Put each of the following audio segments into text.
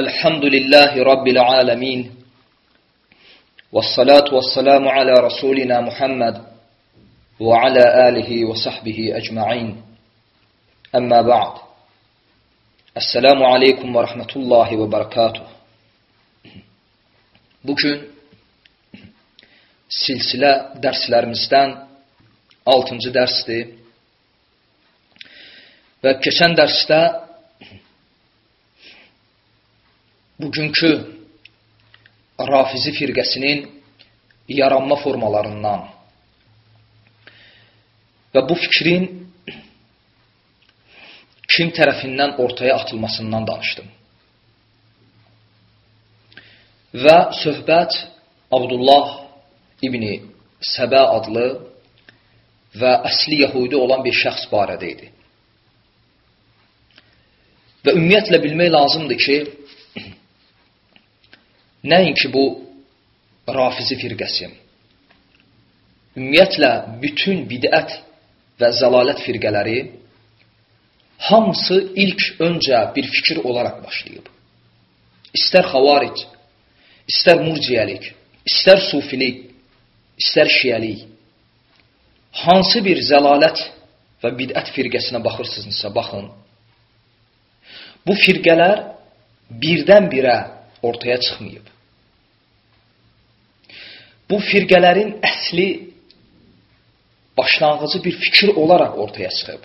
الحمد لله رب العالمين والصلاة والسلام على رسولنا محمد وعلى آله وصحبه أجمعين أما بعد السلام عليكم ورحمة الله وبركاته Bugün silsilə dərslərimizdən 6-cı dərsdir. Və keçən dərsdə bugünkü Rafizi firqəsinin yaranma formalarından və bu fikrin kim tərəfindən ortaya atılmasından danışdım. Və söhbət Abdullah İbni Səbə adlı və əsli yəhudi olan bir şəxs barədə idi. Və ümumiyyətlə bilmək lazımdır ki, Nəinki bu rafizi firqəsi. Ümumiyyətlə, bütün bidət və zəlalət firqələri hamısı ilk öncə bir fikir olaraq başlayıb. İstər xavaric, istər murciyəlik, istər sufilik, istər şiyəlik, hansı bir zəlalət və bidət firqəsinə baxırsınızsa, baxın. Bu firqələr birdən-birə ortaya çıxmayıb. Bu firqələrin əsli başlanğıcı bir fikir olaraq ortaya çıxıb.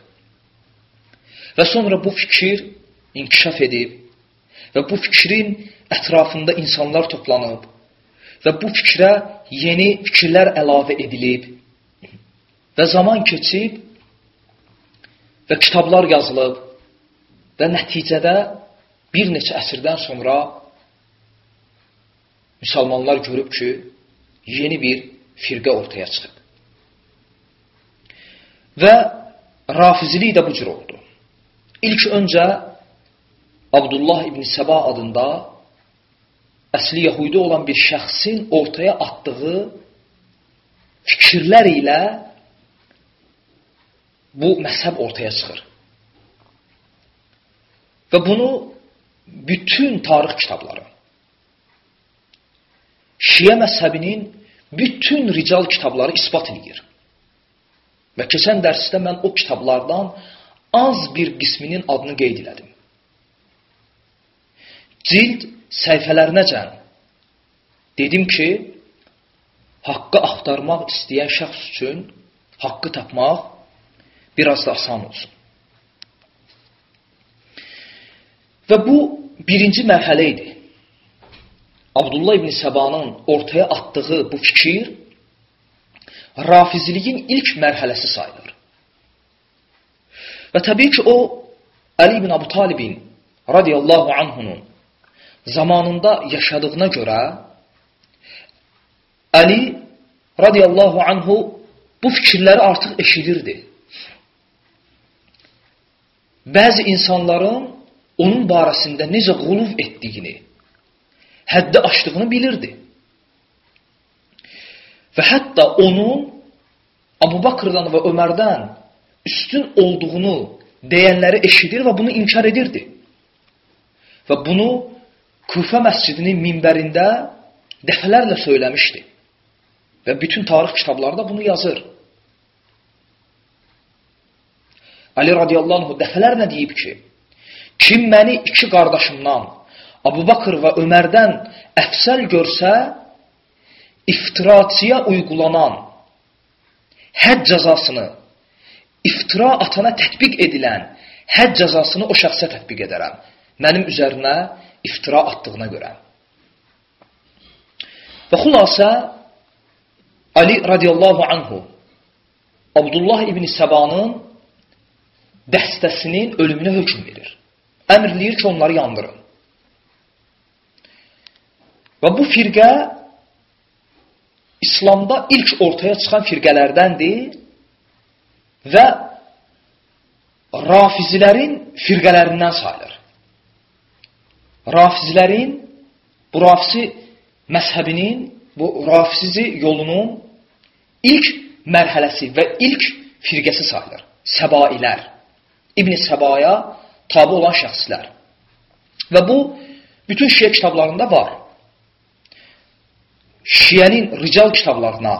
Və sonra bu fikir inkişaf edib və bu fikrin ətrafında insanlar toplanıb və bu fikrə yeni fikirlər əlavə edilib və zaman keçib və kitablar yazılıb və nəticədə bir neçə əsrdən sonra müsəlmanlar görüb ki, yeni bir firqə ortaya çıxıb. Və rafizilik də bu cür oldu. İlk öncə Abdullah ibn Səba adında əsli yəhudi olan bir şəxsin ortaya atdığı fikirlər ilə bu məzhəb ortaya çıxır. Və bunu bütün tarix kitabları Şiə məzhəbinin bütün rical kitabları isbat edir. Və keçən dərsdə mən o kitablardan az bir qisminin adını qeyd elədim. Cild səhifələrinəcən dedim ki, haqqı axtarmaq istəyən şəxs üçün haqqı tapmaq biraz da asan olsun. Və bu birinci mərhələ idi. Abdullah ibn Səbanın ortaya atdığı bu fikir rafiziliyin ilk mərhələsi sayılır. Və təbii ki, o Əli ibn Abu Talibin radiyallahu anhunun zamanında yaşadığına görə Əli radiyallahu anhu bu fikirləri artıq eşidirdi. Bəzi insanların onun barəsində necə quluf etdiyini, həddi aşdığını bilirdi. Və hətta onun Abu Bakrdan və Ömərdən üstün olduğunu deyənləri eşidir və bunu inkar edirdi. Və bunu Kufə məscidinin minbərində dəfələrlə söyləmişdi. Və bütün tarix kitablarda bunu yazır. Ali radiyallahu dəfələrlə deyib ki, kim məni iki qardaşımdan Abu Bakır və Ömərdən əfsəl görsə, iftiraçıya uygulanan həd cəzasını, iftira atana tətbiq edilən həd cəzasını o şəxsə tətbiq edərəm. Mənim üzərinə iftira atdığına görə. Və xülasə, Ali radiyallahu anhu Abdullah ibn Səbanın dəstəsinin ölümünə hökm verir. Əmrləyir ki, onları yandırın. Və bu firqə İslamda ilk ortaya çıxan firqələrdəndir və rafizilərin firqələrindən sayılır. Rafizilərin, bu rafizi məzhəbinin, bu rafizi yolunun ilk mərhələsi və ilk firqəsi sayılır. Səbailər. İbn-i Səbaya tabi olan şəxslər. Və bu bütün şiə kitablarında var. Şiənin rical kitablarına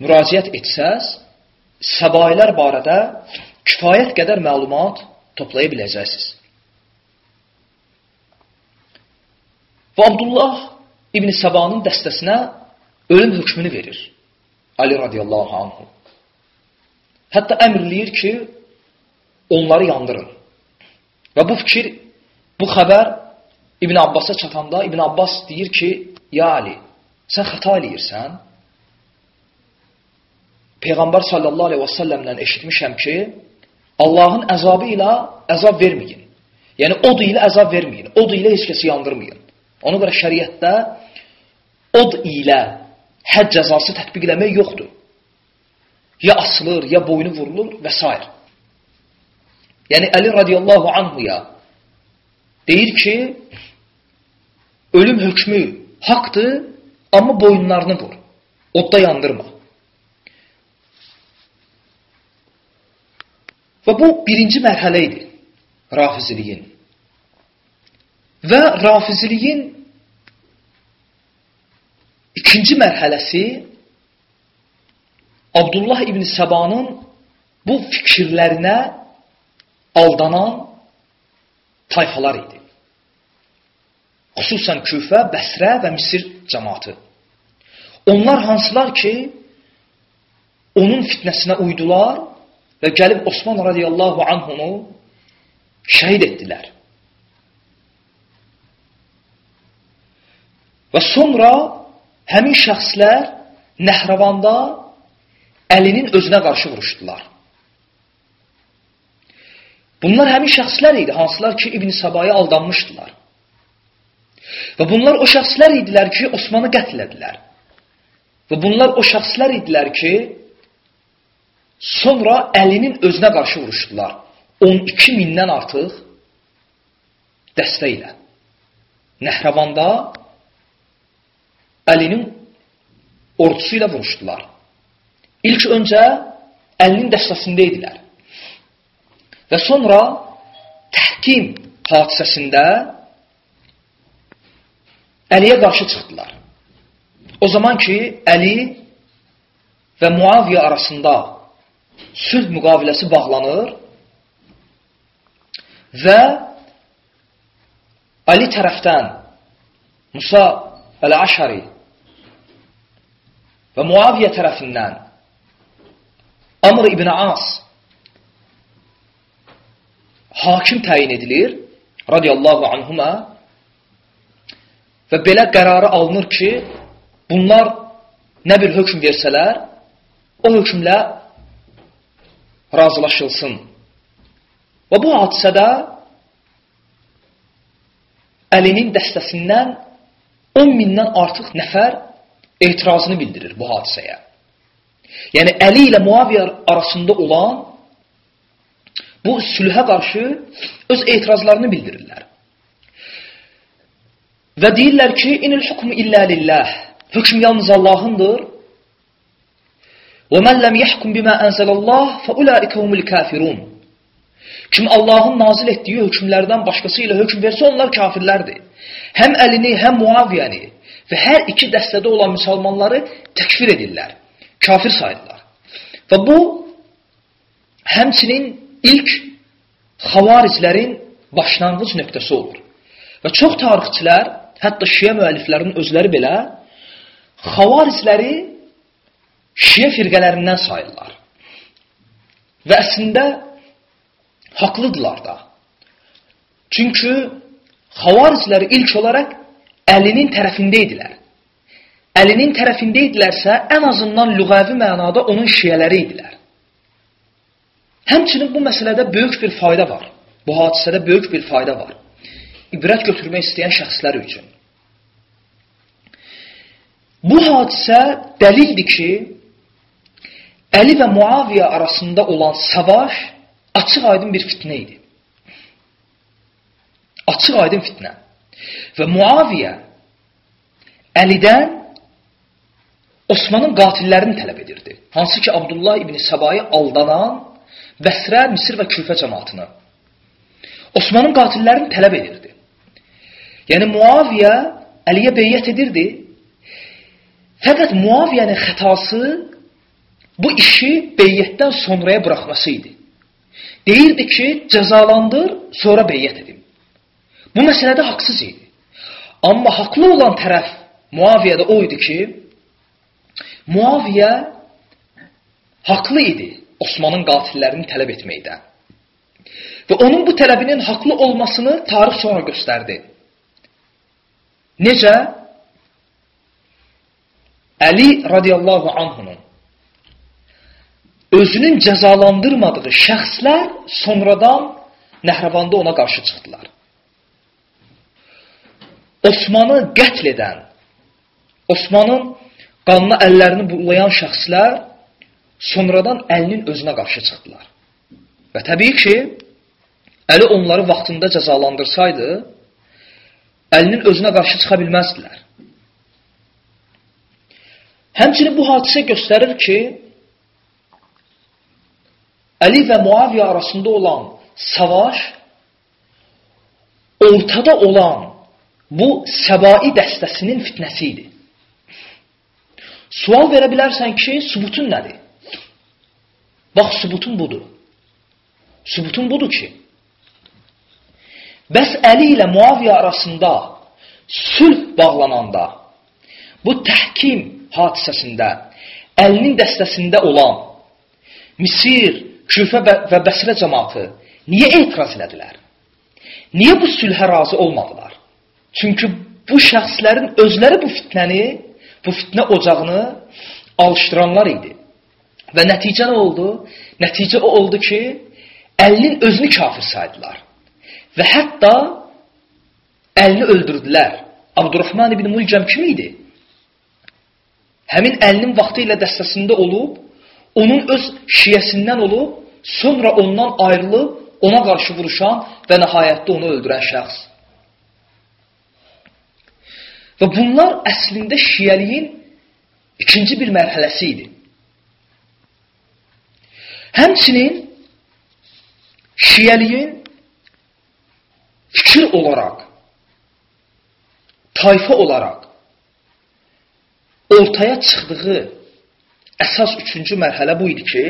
müraciət etsəz, səbailər barədə kifayət qədər məlumat toplaya biləcəksiniz. Və Abdullah İbn Səbanın dəstəsinə ölüm hökmünü verir. Ali radiyallahu anhu. Hətta əmr eləyir ki, onları yandırın. Və bu fikir, bu xəbər İbn Abbasa çatanda İbn Abbas deyir ki, ya Ali, sən xəta eləyirsən. Peyğəmbər sallallahu aleyhi və səlləmdən eşitmişəm ki, Allahın əzabı ilə əzab verməyin. Yəni, od ilə əzab verməyin. Od ilə heç kəsi yandırmayın. Ona görə şəriətdə od ilə həd cəzası tətbiq eləmək yoxdur. Ya asılır, ya boynu vurulur və s. Yəni, Əli radiyallahu anhuya deyir ki, ölüm hökmü haqdır, amma boyunlarını vur. Odda yandırma. Və bu birinci mərhələ idi rafiziliyin. Və rafiziliyin ikinci mərhələsi Abdullah ibn Səbanın bu fikirlərinə aldanan tayfalar idi. Xüsusən Küfə, Bəsrə və Misir cəmatı. Onlar hansılar ki, onun fitnəsinə uydular və gəlib Osman radiyallahu anhunu şəhid etdilər. Və sonra həmin şəxslər Nəhrəvanda əlinin özünə qarşı vuruşdular. Bunlar həmin şəxslər idi, hansılar ki, İbn Sabaya aldanmışdılar. Və bunlar o şəxslər idilər ki, Osmanı qətlədilər. Və bunlar o şəxslər idilər ki, sonra əlinin özünə qarşı vuruşdular. 12 mindən artıq dəstə ilə. Nəhrəvanda əlinin ordusu ilə vuruşdular. İlk öncə əlinin dəstəsində idilər. Və sonra təhkim hadisəsində Əliyə qarşı çıxdılar. O zaman ki, Əli və Muaviyə arasında sülh müqaviləsi bağlanır və Ali tərəfdən Musa Əl-Aşari və Muaviyə tərəfindən Amr ibn As hakim təyin edilir radiyallahu anhuma və belə qərarı alınır ki, bunlar nə bir hökm versələr, o hökmlə razılaşılsın. Və bu hadisədə Əlinin dəstəsindən 10 mindən artıq nəfər etirazını bildirir bu hadisəyə. Yəni Əli ilə Muaviyə arasında olan bu sülhə qarşı öz etirazlarını bildirirlər. Və deyirlər ki, inil hukmu illə lillah. Hökm yalnız Allahındır. Və mən ləm yəhkum bimə ənzəlallah fə ulaikə humul kafirun. Kim Allahın nazil etdiyi hökmlərdən başqası ilə hökm versə, onlar kafirlərdir. Həm Əlini, həm Muaviyəni və hər iki dəstədə olan müsəlmanları təkfir edirlər, kafir sayırlar. Və bu, həmçinin ilk xavariclərin başlanğıc nöqtəsi olur. Və çox tarixçilər, hətta şiə müəlliflərinin özləri belə xavaricləri şiə firqələrindən sayırlar. Və əslində haqlıdırlar da. Çünki xavaricləri ilk olaraq əlinin tərəfində idilər. Əlinin tərəfində idilərsə, ən azından lüğəvi mənada onun şiyələri idilər. Həmçinin bu məsələdə böyük bir fayda var. Bu hadisədə böyük bir fayda var. İbrət götürmək istəyən şəxslər üçün. Bu hadisə dəlildir ki, Əli və Muaviyə arasında olan savaş açıq aydın bir fitnə idi. Açıq aydın fitnə. Və Muaviyə Əlidən Osmanın qatillərini tələb edirdi. Hansı ki, Abdullah ibn Səbayı aldanan Bəsrə, Misir və Küfə cəmatını. Osmanın qatillərini tələb edirdi. Yəni Muaviyə Əliyə beyyət edirdi. Fəqət Muaviyənin xətası bu işi beyyətdən sonraya buraxması idi. Deyirdi ki, cəzalandır, sonra beyyət edim. Bu məsələdə haqsız idi. Amma haqlı olan tərəf Muaviyədə o idi ki, Muaviyə haqlı idi Osmanın qatillərini tələb etməkdə. Və onun bu tələbinin haqlı olmasını tarix sonra göstərdi. Necə? Əli radiyallahu anhunun özünün cəzalandırmadığı şəxslər sonradan Nəhrəvanda ona qarşı çıxdılar. Osmanı qətl edən, Osmanın qanına əllərini bulayan şəxslər sonradan Əlinin özünə qarşı çıxdılar. Və təbii ki, Əli onları vaxtında cəzalandırsaydı, Əlinin özünə qarşı çıxa bilməzdilər. Həmçinin bu hadisə göstərir ki, Əli və Muaviyə arasında olan savaş ortada olan bu səbai dəstəsinin fitnəsi idi. Sual verə bilərsən ki, sübutun nədir? Bax, sübutun budur. Sübutun budur ki, bəs Əli ilə Muaviyə arasında sülh bağlananda bu təhkim hadisəsində Əlinin dəstəsində olan Misir, Küfə və Bəsrə cəmaatı niyə etiraz elədilər? Niyə bu sülhə razı olmadılar? Çünki bu şəxslərin özləri bu fitnəni, bu fitnə ocağını alışdıranlar idi. Və nəticə nə oldu? Nəticə o oldu ki, əlinin özünü kafir saydılar. Və hətta əlini öldürdülər. Abdurrahman ibn Mulcəm kim idi? Həmin əlinin vaxtı ilə dəstəsində olub, onun öz şiyəsindən olub, sonra ondan ayrılıb, ona qarşı vuruşan və nəhayətdə onu öldürən şəxs. Və bunlar əslində şiyəliyin ikinci bir mərhələsi idi. Həmçinin şiyəliyin fikir olaraq, tayfa olaraq ortaya çıxdığı əsas üçüncü mərhələ bu idi ki,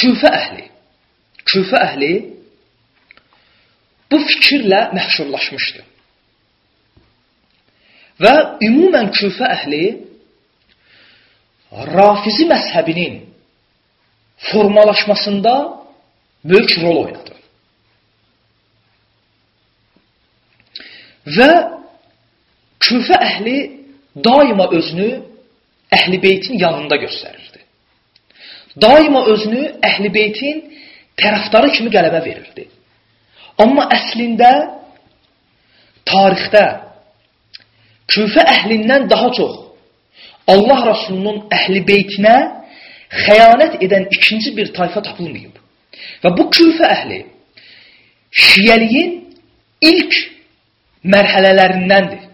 küfə əhli, küfə əhli bu fikirlə məhşurlaşmışdı. Və ümumən küfə əhli rafizi məzhəbinin formalaşmasında böyük rol oynadı. Və küfə əhli daima özünü əhl-i beytin yanında göstərirdi. Daima özünü əhl-i beytin tərəfdarı kimi qələbə verirdi. Amma əslində tarixdə küfə əhlindən daha çox Allah Rasulunun əhli beytinə xəyanət edən ikinci bir tayfa tapılmayıb. Və bu küfə əhli şiyəliyin ilk mərhələlərindəndir.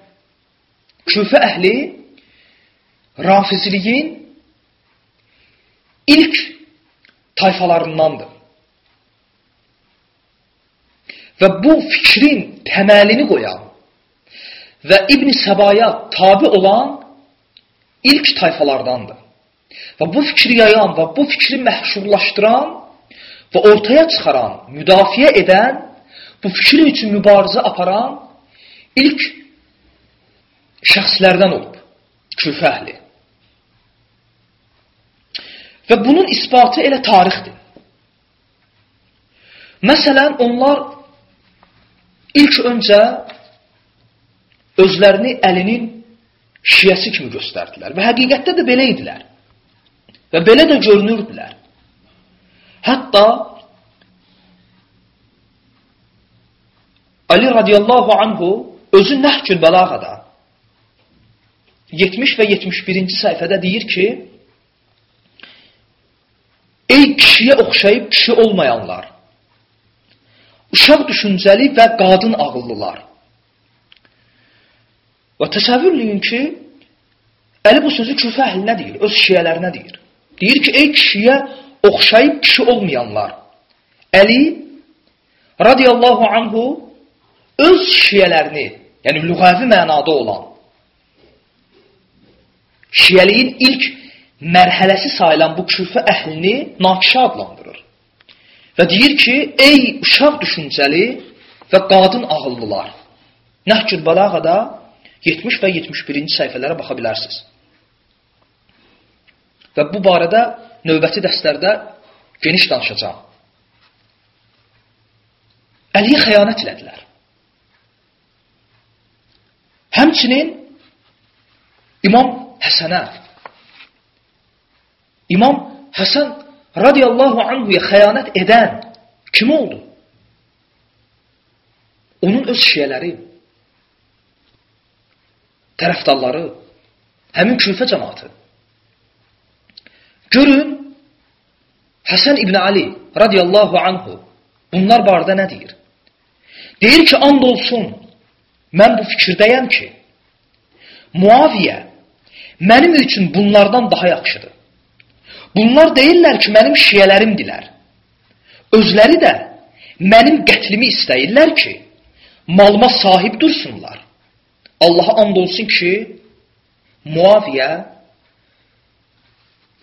Küfə əhli rafiziliyin ilk tayfalarındandır. Və bu fikrin təməlini qoyan və İbn Səbaya tabi olan ilk tayfalardandır. Və bu fikri yayan və bu fikri məhşurlaşdıran və ortaya çıxaran, müdafiə edən, bu fikrin üçün mübarizə aparan ilk şəxslərdən olub. Küfə əhli. Və bunun isbatı elə tarixdir. Məsələn, onlar ilk öncə özlərini əlinin şiyəsi kimi göstərdilər. Və həqiqətdə də belə idilər. Və belə də görünürdülər. Hətta Ali radiyallahu anhu özü Nəhcül Bəlağada 70 və 71-ci səhifədə deyir ki, Ey kişiyə oxşayıb kişi olmayanlar, uşaq düşüncəli və qadın ağıllılar, Və təsəvvürləyin ki, Əli bu sözü küfə əhlinə deyir, öz şiyələrinə deyir. Deyir ki, ey kişiyə oxşayıb kişi olmayanlar. Əli radiyallahu anhu öz şiyələrini, yəni lüğəvi mənada olan şiyəliyin ilk mərhələsi sayılan bu küfə əhlini nakişə adlandırır. Və deyir ki, ey uşaq düşüncəli və qadın ağıllılar. Nəhcül Balağada 70 və 71-ci səhifələrə baxa bilərsiniz. Və bu barədə növbəti dərslərdə geniş danışacağam. Əliyə xəyanət elədilər. Həmçinin İmam Həsənə İmam Həsən radiyallahu anhuya xəyanət edən kim oldu? Onun öz şiyələri, tərəfdarları, həmin küfə cəmatı. Görün, Həsən İbn Ali radiyallahu anhu bunlar barədə nə deyir? Deyir ki, and olsun, mən bu fikirdəyəm ki, Muaviyə mənim üçün bunlardan daha yaxşıdır. Bunlar deyirlər ki, mənim şiyələrimdilər. Özləri də mənim qətlimi istəyirlər ki, malıma sahib dursunlar. Allaha and olsun ki, Muaviyə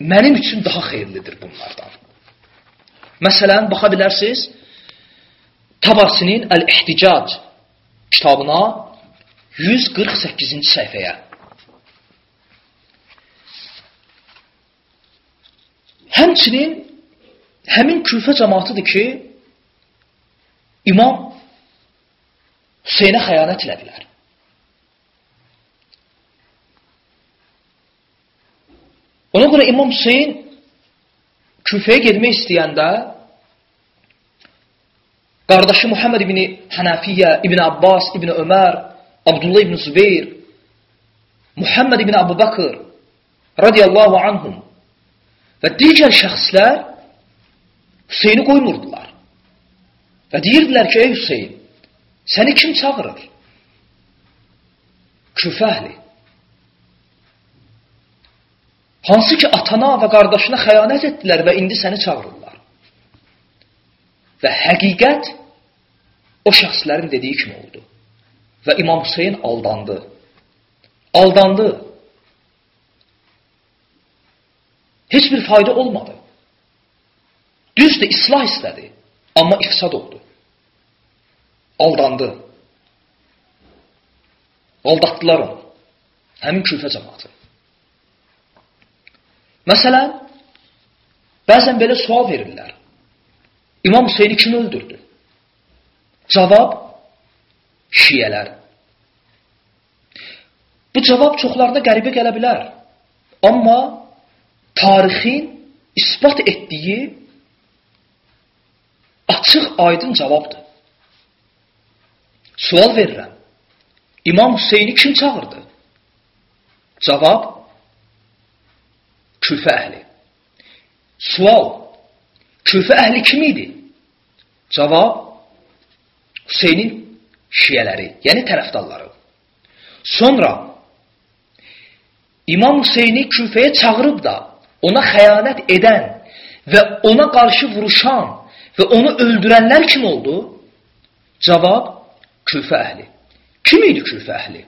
mənim üçün daha xeyirlidir bunlardan. Məsələn, baxa bilərsiniz, Tabasinin Əl-İhticac kitabına 148-ci səhifəyə. Həmçinin həmin küfə cəmatıdır ki, İmam Hüseynə xəyanət elədilər. Ona görə İmam Hüseyn küfəyə getmək istəyəndə qardaşı Muhammed ibn Hənəfiyyə, ibn Abbas, ibn Ömər, Abdullah ibn Zübeyir, Muhammed ibn Abu Bakır radiyallahu anhum və digər şəxslər Hüseyni qoymurdular. Və deyirdilər ki, ey Hüseyin, səni kim çağırır? Küfə əhli. Hansı ki, atana və qardaşına xəyanət etdilər və indi səni çağırırlar. Və həqiqət o şəxslərin dediyi kimi oldu. Və İmam Hüseyin aldandı. Aldandı. Heç bir fayda olmadı. Düzdür, islah istədi, amma ifsad oldu. Aldandı. Aldatdılar onu. Həmin küfə cəmatı. Məsələn, bəzən belə sual verirlər. İmam Hüseyni kim öldürdü? Cavab, şiyələr. Bu cavab çoxlarda qəribə gələ bilər. Amma tarixin isbat etdiyi açıq, aydın cavabdır. Sual verirəm. İmam Hüseyni kim çağırdı? Cavab, küfə əhli. Sual, küfə əhli kim idi? Cavab, Hüseynin şiyələri, yəni tərəfdarları. Sonra İmam Hüseyni küfəyə çağırıb da ona xəyanət edən və ona qarşı vuruşan və onu öldürənlər kim oldu? Cavab, küfə əhli. Kim idi küfə əhli?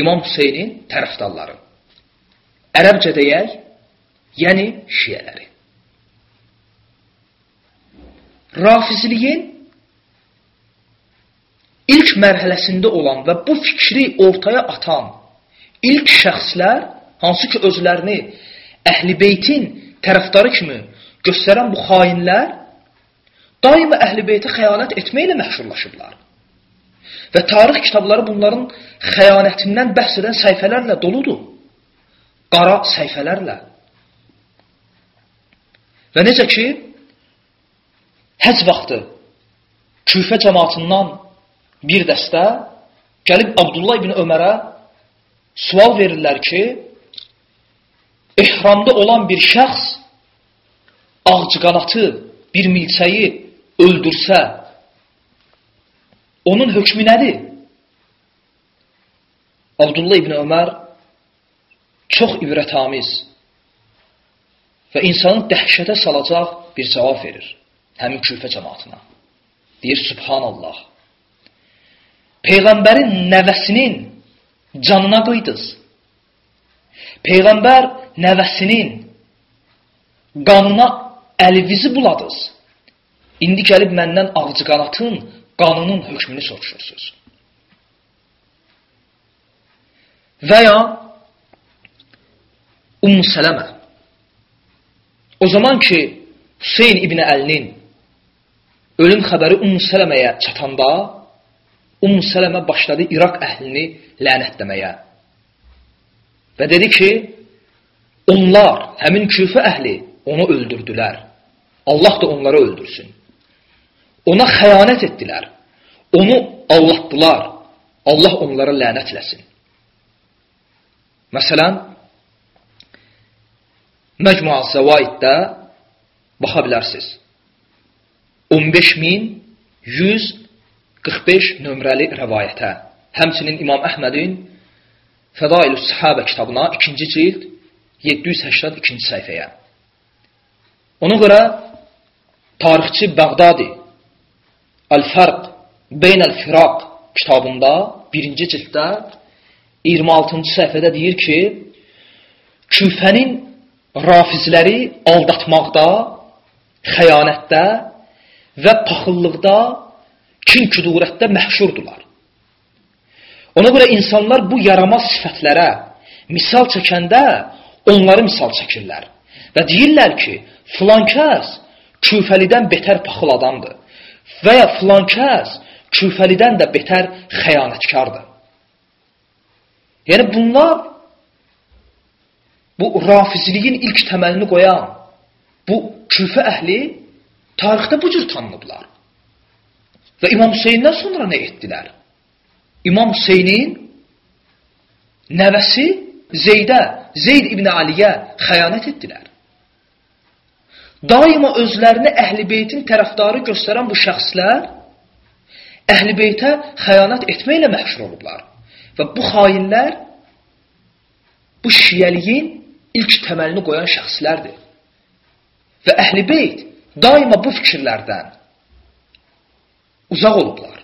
İmam Hüseynin tərəfdarları. Ərəbcə deyək, yəni şiyələri. Rafizliyin ilk mərhələsində olan və bu fikri ortaya atan ilk şəxslər, hansı ki özlərini əhl-i beytin tərəfdarı kimi göstərən bu xainlər, daima əhl-i beyti xəyanət etməklə məşhurlaşıblar. Və tarix kitabları bunların xəyanətindən bəhs edən səhifələrlə doludur qara səhifələrlə. Və necə ki, həc vaxtı küfə cəmatından bir dəstə gəlib Abdullah ibn Ömərə sual verirlər ki, ehramda olan bir şəxs ağcıqanatı, bir milçəyi öldürsə, onun hökmü nədir? Abdullah ibn Ömər çox ibrətamiz və insanı dəhşətə salacaq bir cavab verir həmin küfə cəmatına. Deyir, Subhanallah. Peyğəmbərin nəvəsinin canına qıydınız. Peyğəmbər nəvəsinin qanına əlinizi buladınız. İndi gəlib məndən ağcı qanatın qanının hökmünü soruşursunuz. Və ya Ummu Sələmə o zaman ki Hüseyn İbn Əlinin ölüm xəbəri Ummu Sələməyə çatanda Ummu Sələmə başladı İraq əhlini lənətləməyə. Və dedi ki, onlar, həmin küfə əhli onu öldürdülər. Allah da onları öldürsün. Ona xəyanət etdilər. Onu allatdılar. Allah onlara lənətləsin. Məsələn, Məcmua Zəvaiddə baxa bilərsiniz. 15145 nömrəli rəvayətə. Həmçinin İmam Əhmədin Fədailü Səhabə kitabına 2-ci cild 782-ci səhifəyə. Ona görə tarixçi Bəğdadi Əl-Fərq Beynəl-Firaq kitabında 1-ci cilddə 26-cı səhifədə deyir ki, küfənin rafizləri aldatmaqda, xəyanətdə və paxıllıqda, kin-küdurətdə məhşurdular. Ona görə insanlar bu yaramaz sifətlərə misal çəkəndə onları misal çəkirlər. Və deyirlər ki, filan kəs küfəlidən betər paxıl adamdır. Və ya filan kəs küfəlidən də betər xəyanətkardır. Yəni bunlar bu rafizliyin ilk təməlini qoyan bu küfə əhli tarixdə bu cür tanınıblar. Və İmam Hüseyndən sonra nə etdilər? İmam Hüseynin nəvəsi Zeydə, Zeyd ibn Aliyə xəyanət etdilər. Daima özlərini Əhl-i Beytin tərəfdarı göstərən bu şəxslər Əhl-i Beytə xəyanət etməklə məşhur olublar. Və bu xainlər bu şiyəliyin ilk təməlini qoyan şəxslərdir. Və Əhl-i Beyt daima bu fikirlərdən uzaq olublar.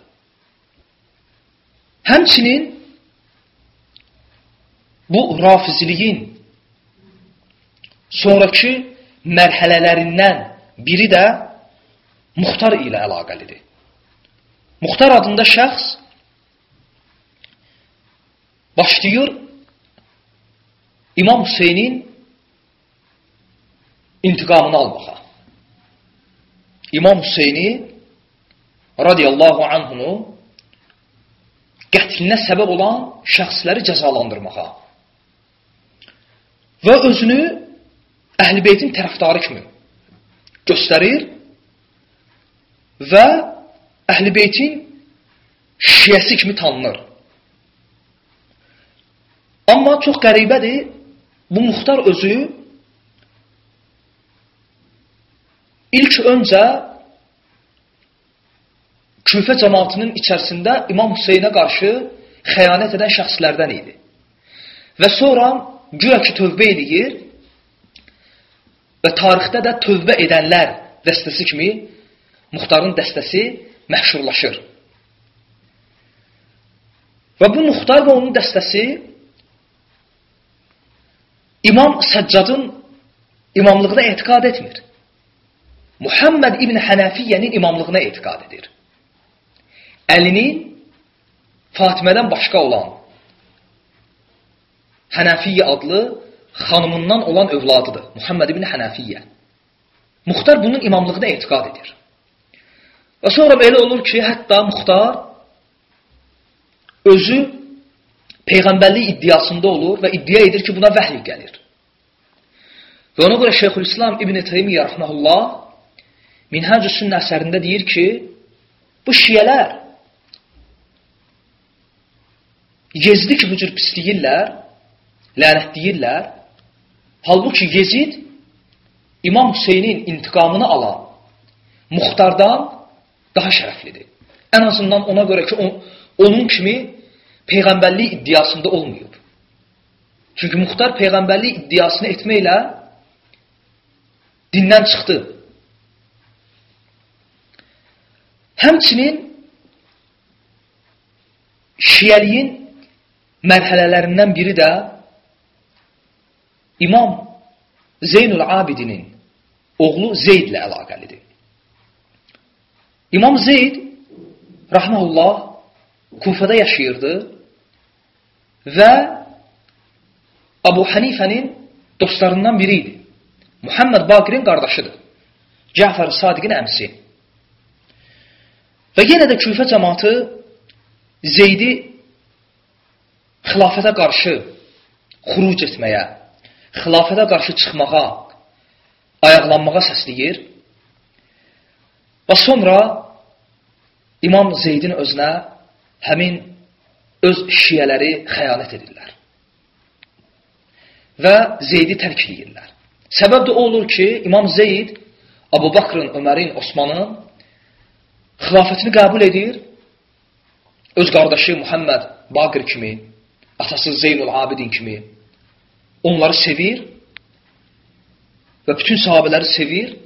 Həmçinin bu rafizliyin sonrakı mərhələlərindən biri də Muxtar ilə əlaqəlidir. Muxtar adında şəxs başlayır İmam Hüseynin intiqamını almağa. İmam Hüseyni radiyallahu anhunu qətlinə səbəb olan şəxsləri cəzalandırmağa və özünü Əhl-i Beytin tərəfdarı kimi göstərir və Əhl-i Beytin şiyəsi kimi tanınır. Amma çox qəribədir, bu muxtar özü ilk öncə küfə cəmaatının içərisində İmam Hüseynə qarşı xəyanət edən şəxslərdən idi. Və sonra güya ki, tövbə edir Və tarixdə də tövbə edənlər dəstəsi kimi Muxtarın dəstəsi məşhurlaşır. Və bu Muxtar və onun dəstəsi İmam Səccadın imamlığına etiqad etmir. Muhammed İbn Hənəfiyyənin imamlığına etiqad edir. Əlini Fatimədən başqa olan Hənəfiyyə adlı xanımından olan övladıdır. Muhammed ibn Hənəfiyyə. Muxtar bunun imamlığına etiqad edir. Və sonra belə olur ki, hətta Muxtar özü peyğəmbərlik iddiasında olur və iddia edir ki, buna vəhy gəlir. Və ona görə Şeyxülislam İbn Teymiyyə rəhməhullah Minhacü Sünnə əsərində deyir ki, bu şiyələr gezdi ki, bu cür pisliyirlər, lənətləyirlər Halbuki Yezid İmam Hüseynin intiqamını alan Muxtardan daha şərəflidir. Ən azından ona görə ki, on, onun kimi peyğəmbərlik iddiasında olmayıb. Çünki Muxtar peyğəmbərlik iddiasını etməklə dindən çıxdı. Həmçinin şiyəliyin mərhələlərindən biri də İmam Zeynul Abidinin oğlu Zeyd ilə əlaqəlidir. İmam Zeyd rahmehullah Kufada yaşayırdı və Abu Hanifənin dostlarından biri idi. Muhammed Baqirin qardaşıdır. Cəfər Sadiqin əmsi. Və yenə də küfə cəmatı Zeydi xilafətə qarşı xuruc etməyə, xilafətə qarşı çıxmağa, ayaqlanmağa səsləyir. Və sonra İmam Zeydin özünə həmin öz şiyələri xəyanət edirlər. Və Zeydi tərk edirlər. Səbəb də o olur ki, İmam Zeyd Abu Bakrın, Ömərin, Osmanın xilafətini qəbul edir. Öz qardaşı Muhammed Baqir kimi, atası Zeynul Abidin kimi onları sevir və bütün sahabələri sevir.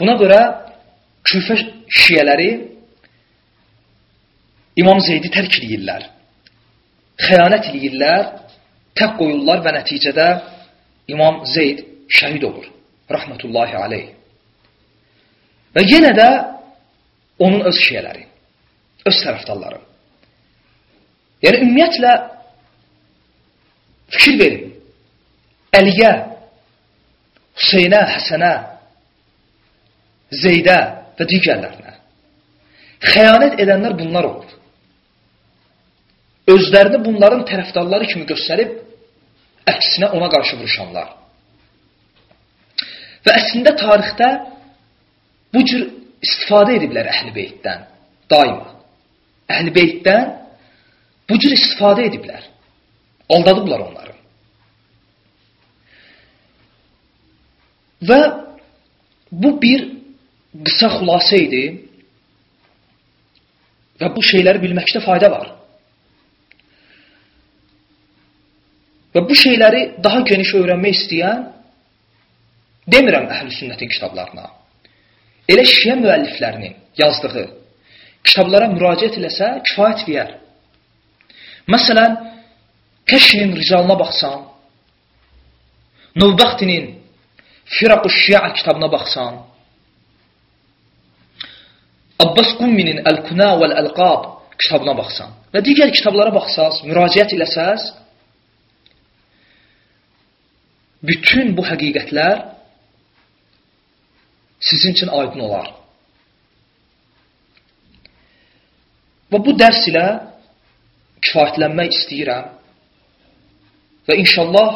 Buna görə küfə şiyələri İmam Zeydi tərk edirlər. Xəyanət edirlər, tək qoyurlar və nəticədə İmam Zeyd şəhid olur. Rahmetullahi aleyh. Və yenə də onun öz şiyələri, öz tərəfdarları. Yəni, ümumiyyətlə, fikir verin. Əliyə, Hüseynə, Həsənə, Zeydə və digərlərinə. Xəyanət edənlər bunlar olur. Özlərini bunların tərəfdarları kimi göstərib, əksinə ona qarşı vuruşanlar. Və əslində tarixdə bu cür istifadə ediblər əhl-i beytdən daima. Əhl-i beytdən bu cür istifadə ediblər. Aldadıblar onları. Və bu bir qısa xülasə idi və bu şeyləri bilməkdə fayda var. Və bu şeyləri daha geniş öyrənmək istəyən demirəm əhl-i sünnətin kitablarına. Elə şiə müəlliflərinin yazdığı kitablara müraciət eləsə kifayət edər. Məsələn, Kəşfin ricalına baxsan, Növbəxtinin Firaq-ı Şiə kitabına baxsan, Abbas Qumminin Əl-Kuna vəl-Əlqab kitabına baxsan və digər kitablara baxsaz, müraciət eləsəz, bütün bu həqiqətlər sizin üçün aydın olar. Və bu dərs ilə kifayətlənmək istəyirəm və inşallah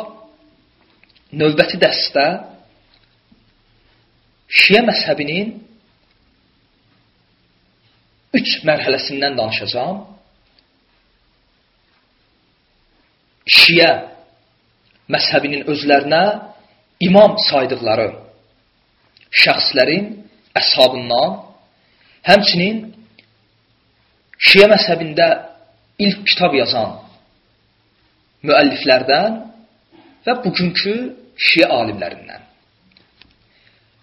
növbəti dərsdə Şiə məzhəbinin üç mərhələsindən danışacağam. Şiə məzhəbinin özlərinə imam saydıqları şəxslərin əshabından, həmçinin Şiə məzhəbində ilk kitab yazan müəlliflərdən və bugünkü Şiə alimlərindən.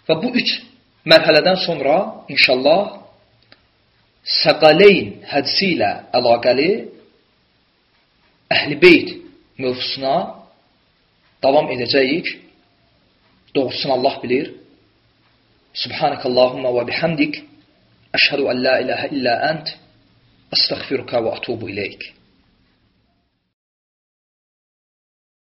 Və bu üç mərhələdən sonra inşallah Səqaleyn hədisi ilə əlaqəli Əhl-i Beyt mövzusuna davam edəcəyik. Doğrusunu Allah bilir. Subhanakallahumma və bihamdik. Əşhədu ən la ilahə illə ənt. Əstəğfiruka və atubu iləyik.